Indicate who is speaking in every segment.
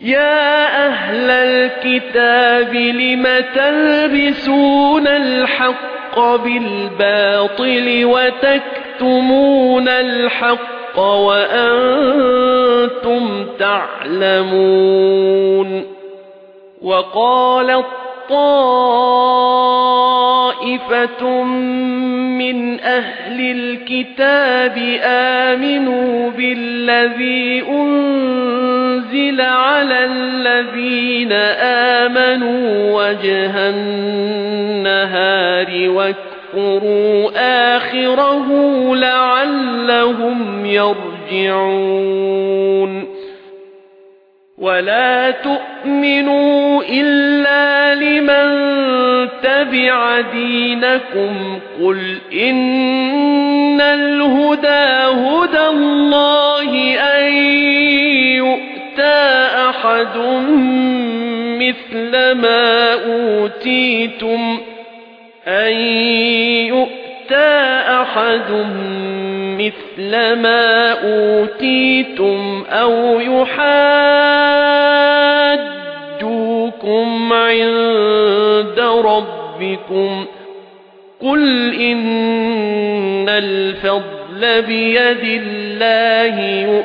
Speaker 1: يا أهل الكتاب لم تلبسون الحق بالباطل وتكتمون الحق وأنتم تعلمون وقال طائفة من أهل الكتاب آمنوا بالذي أنزل على الذين آمنوا وجه النهار واكفروا آخره لعلهم يرجعون ولا تؤمنوا إلا لمن تبع دينكم قل إن الهدى هدى الله أن أحد مثل ما أوتيتم أن يؤتى أحد مثل ما أوتيتم أو يحاجوكم عند ربكم قل إن الفضل بيد الله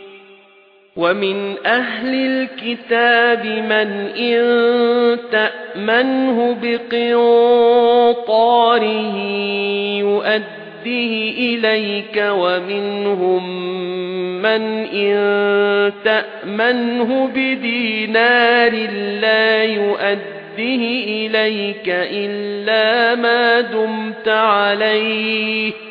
Speaker 1: ومن أهل الكتاب من إن تأمنه بقنطاره يؤديه إليك ومنهم من إن تأمنه بدينار لا يؤديه إليك إلا ما دمت عليه